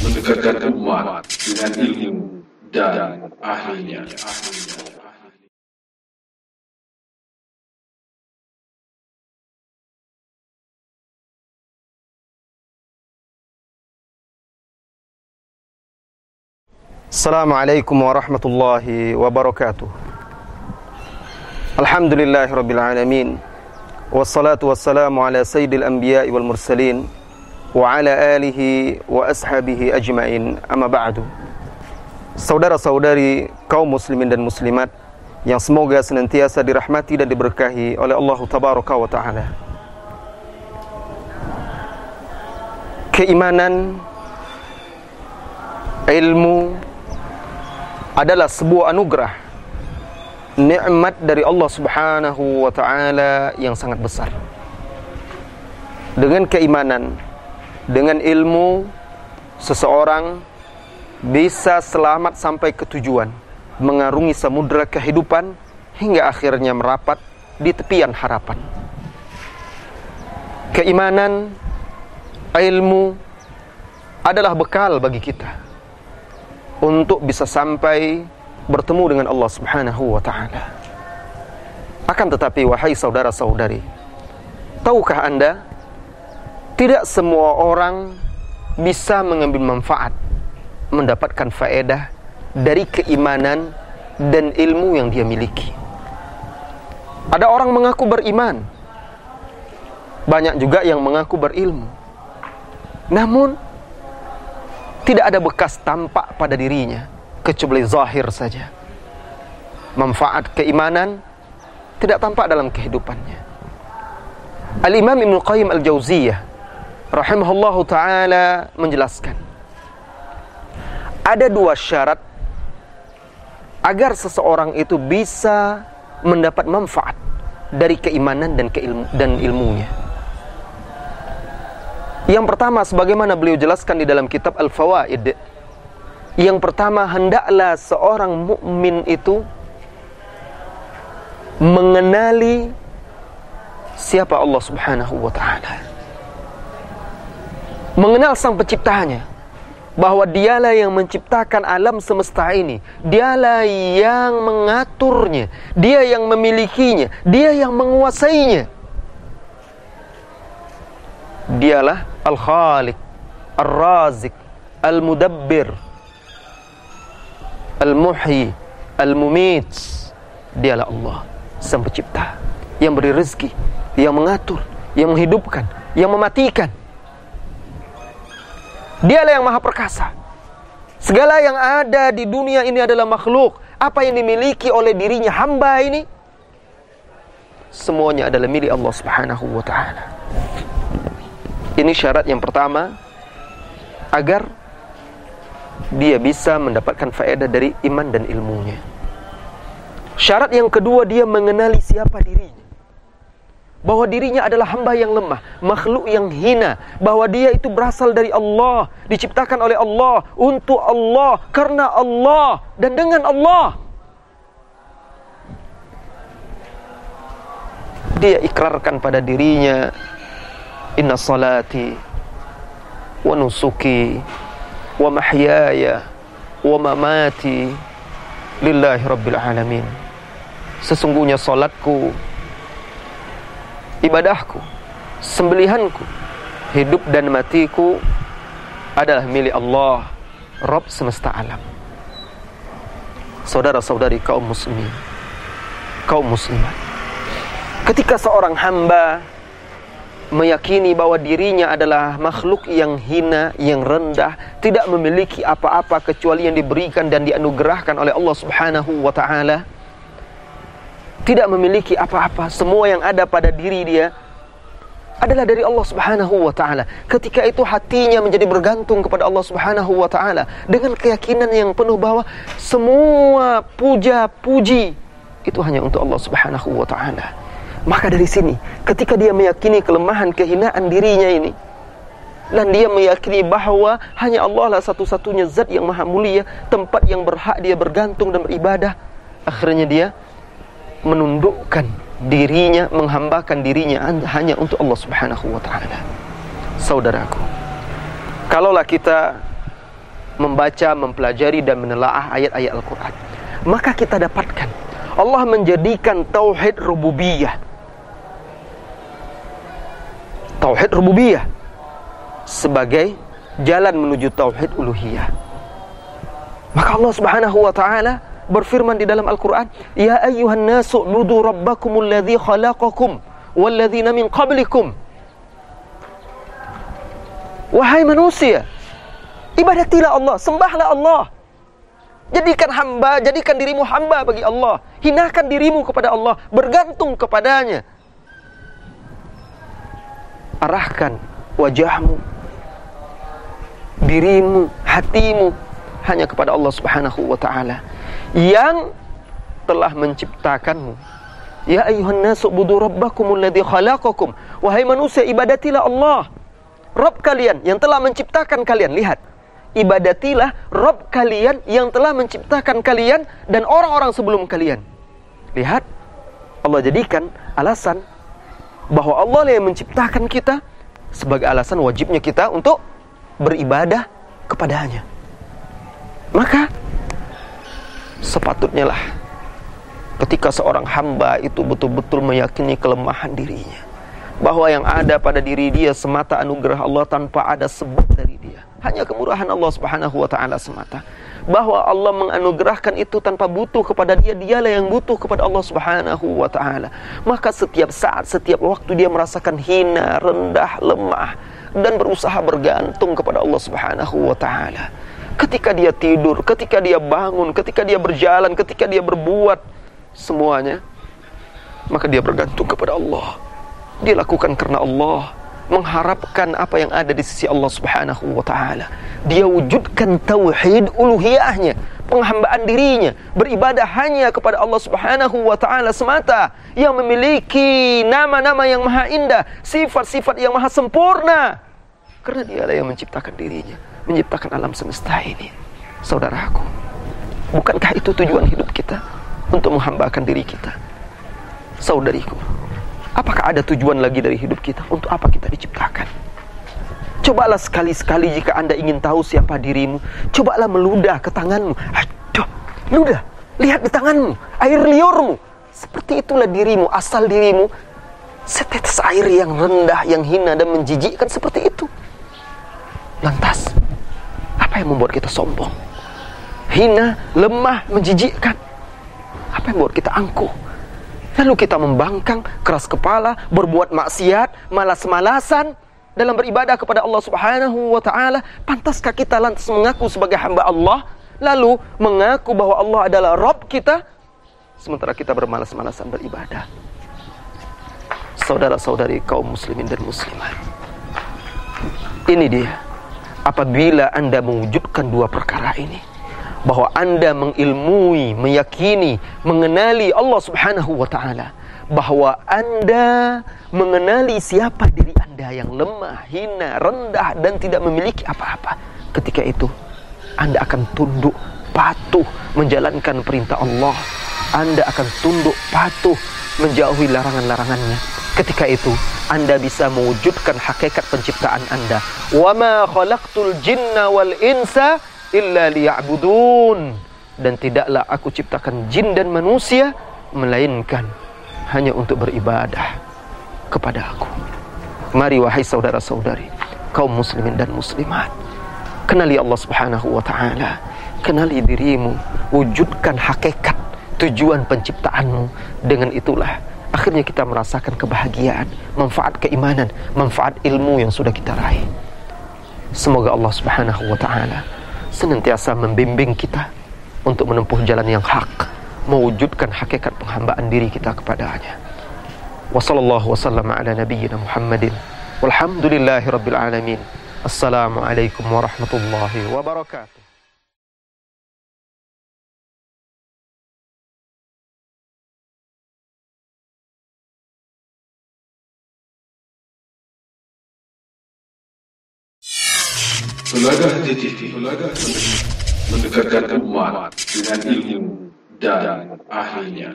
Mendekatkan umat dengan ilmu dan ahlinya. السلام عليكم ورحمة الله وبركاته الحمد لله رب العالمين والصلاة والسلام على سيد الأنبياء والمرسلين وعلى آله وأصحابه أجمعين أما بعد Saudara-saudari kaum muslimin dan muslimat yang semoga senantiasa dirahmati dan diberkahi oleh Allah Tabaraka wa Ta'ala. Keimanan, ilmu, adalah sebuah anugerah nikmat dari Allah Subhanahu wa taala yang sangat besar. Dengan keimanan, dengan ilmu seseorang bisa selamat sampai ke tujuan, mengarungi samudera kehidupan hingga akhirnya merapat di tepian harapan. Keimanan, ilmu adalah bekal bagi kita untuk bisa sampai bertemu dengan Allah Subhanahu wa taala. Akan tetapi wahai saudara-saudari, tahukah Anda tidak semua orang bisa mengambil manfaat, mendapatkan faedah dari keimanan dan ilmu yang dia miliki. Ada orang mengaku beriman, banyak juga yang mengaku berilmu. Namun tidak ada bekas tampak pada dirinya kecuali zahir saja. Manfaat keimanan tidak tampak dalam kehidupannya. Al-Imam Ibn Qayyim Al-Jauziyah rahimahullahu taala menjelaskan ada dua syarat agar seseorang itu bisa mendapat manfaat dari keimanan dan keilmu dan ilmunya. Yang pertama sebagaimana beliau jelaskan di dalam kitab Al-Fawaid. Yang pertama hendaklah seorang mukmin itu mengenali siapa Allah Subhanahu wa taala. Mengenal sang penciptanya bahwa dialah yang menciptakan alam semesta ini, dialah yang mengaturnya, dia yang memilikinya, dia yang menguasainya. Dialah Al-Khaliq, Al-Razik, Al-Mudabbir, Al-Muhyi, Al-Mumit. Dialah Allah, Sang Pencipta, yang beri rezeki, yang mengatur, yang menghidupkan, yang mematikan. Dialah yang Maha Perkasa. Segala yang ada di dunia ini adalah makhluk. Apa yang dimiliki oleh dirinya hamba ini semuanya adalah milik Allah Subhanahu wa taala. Ini syarat yang pertama agar dia bisa mendapatkan faedah dari iman dan ilmunya. Syarat yang kedua dia mengenali siapa dirinya. Bahwa dirinya adalah hamba yang lemah, makhluk yang hina, bahwa dia itu berasal dari Allah, diciptakan oleh Allah, untuk Allah, karena Allah dan dengan Allah. Dia ikrarkan pada dirinya Inna salati wa nusuki wa mahyaya wa mamati lillahi rabbil alamin. Sesungguhnya salatku, ibadahku, sembelihanku, hidup dan matiku adalah milik Allah, Rabb semesta alam. Saudara-saudari kaum muslimin, kaum muslimat. Ketika seorang hamba meyakini bahwa dirinya adalah makhluk yang hina, yang rendah, tidak memiliki apa-apa kecuali yang diberikan dan dianugerahkan oleh Allah Subhanahu wa taala. Tidak memiliki apa-apa, semua yang ada pada diri dia adalah dari Allah Subhanahu wa taala. Ketika itu hatinya menjadi bergantung kepada Allah Subhanahu wa taala dengan keyakinan yang penuh bahwa semua puja-puji itu hanya untuk Allah Subhanahu wa taala. Maka dari sini, ketika dia meyakini kelemahan, kehinaan dirinya ini, dan dia meyakini bahwa hanya Allah lah satu-satunya zat yang maha mulia, tempat yang berhak dia bergantung dan beribadah, akhirnya dia menundukkan dirinya, menghambakan dirinya hanya untuk Allah Subhanahu wa taala. Saudaraku, kalaulah kita membaca, mempelajari dan menelaah ayat-ayat Al-Qur'an, maka kita dapatkan Allah menjadikan tauhid rububiyah tauhid rububiyah sebagai jalan menuju tauhid uluhiyah. Maka Allah Subhanahu wa taala berfirman di dalam Al-Qur'an, "Ya ayyuhan nasu ubudu rabbakumul ladzi khalaqakum wal ladzina min qablikum." Wahai manusia, ibadatilah Allah, sembahlah Allah. Jadikan hamba, jadikan dirimu hamba bagi Allah. Hinakan dirimu kepada Allah, bergantung kepadanya. Arahkan wajahmu, dirimu, hatimu hanya kepada Allah Subhanahu wa taala yang telah menciptakanmu. Ya ayuhan nasu budu rabbakumul ladzi khalaqakum. Wahai manusia ibadatilah Allah. Rabb kalian yang telah menciptakan kalian. Lihat. Ibadatilah Rabb kalian yang telah menciptakan kalian dan orang-orang sebelum kalian. Lihat. Allah jadikan alasan bahwa Allah yang menciptakan kita sebagai alasan wajibnya kita untuk beribadah kepadanya. Maka sepatutnya lah ketika seorang hamba itu betul-betul meyakini kelemahan dirinya. Bahwa yang ada pada diri dia semata anugerah Allah tanpa ada sebab dari dia. Hanya kemurahan Allah Subhanahu wa taala semata. Bahwa Allah menganugerahkan itu tanpa butuh kepada dia dialah yang butuh kepada Allah Subhanahu wa taala. Maka setiap saat setiap waktu dia merasakan hina rendah lemah dan berusaha bergantung kepada Allah Subhanahu wa taala ketika dia tidur ketika dia bangun ketika dia berjalan ketika dia berbuat semuanya maka dia bergantung kepada Allah dia lakukan karena Allah mengharapkan apa yang ada di sisi Allah Subhanahu wa taala. Dia wujudkan tauhid uluhiyahnya, penghambaan dirinya, beribadah hanya kepada Allah Subhanahu wa taala semata yang memiliki nama-nama yang maha indah, sifat-sifat yang maha sempurna. Karena dialah yang menciptakan dirinya, menciptakan alam semesta ini. Saudaraku, bukankah itu tujuan hidup kita untuk menghambakan diri kita? Saudariku, Apakah ada tujuan lagi dari hidup kita? Untuk apa kita diciptakan? Cobalah sekali-sekali jika anda ingin tahu siapa dirimu. Cobalah meludah ke tanganmu. Aduh, ludah. Lihat di tanganmu. Air liurmu. Seperti itulah dirimu, asal dirimu. Setetes air yang rendah, yang hina dan menjijikkan seperti itu. Lantas, apa yang membuat kita sombong? Hina, lemah, menjijikkan. Apa yang membuat kita angkuh? Lalu kita membangkang, keras kepala, berbuat maksiat, malas-malasan dalam beribadah kepada Allah Subhanahu wa taala. Pantaskah kita lantas mengaku sebagai hamba Allah, lalu mengaku bahwa Allah adalah Rabb kita sementara kita bermalas-malasan beribadah? Saudara-saudari kaum muslimin dan muslimat. Ini dia. Apabila Anda mewujudkan dua perkara ini, bahwa Anda mengilmui, meyakini, mengenali Allah Subhanahu wa taala, bahwa Anda mengenali siapa diri Anda yang lemah, hina, rendah dan tidak memiliki apa-apa. Ketika itu Anda akan tunduk, patuh menjalankan perintah Allah. Anda akan tunduk, patuh menjauhi larangan-larangannya. Ketika itu Anda bisa mewujudkan hakikat penciptaan Anda. Khalaqtul jinna wal insa illa liya'budun dan tidaklah aku ciptakan jin dan manusia melainkan hanya untuk beribadah kepada aku. Mari wahai saudara-saudari, kaum muslimin dan muslimat, kenali Allah Subhanahu wa taala, kenali dirimu, wujudkan hakikat tujuan penciptaanmu. Dengan itulah akhirnya kita merasakan kebahagiaan, manfaat keimanan, manfaat ilmu yang sudah kita raih. Semoga Allah Subhanahu wa taala senantiasa membimbing kita untuk menempuh jalan yang hak, mewujudkan hakikat penghambaan diri kita kepadanya. Wassallallahu wasallam ala Muhammadin walhamdulillahi rabbil alamin. Assalamualaikum warahmatullahi wabarakatuh. Telaga TV mendekatkan umat dengan ilmu dan ahlinya.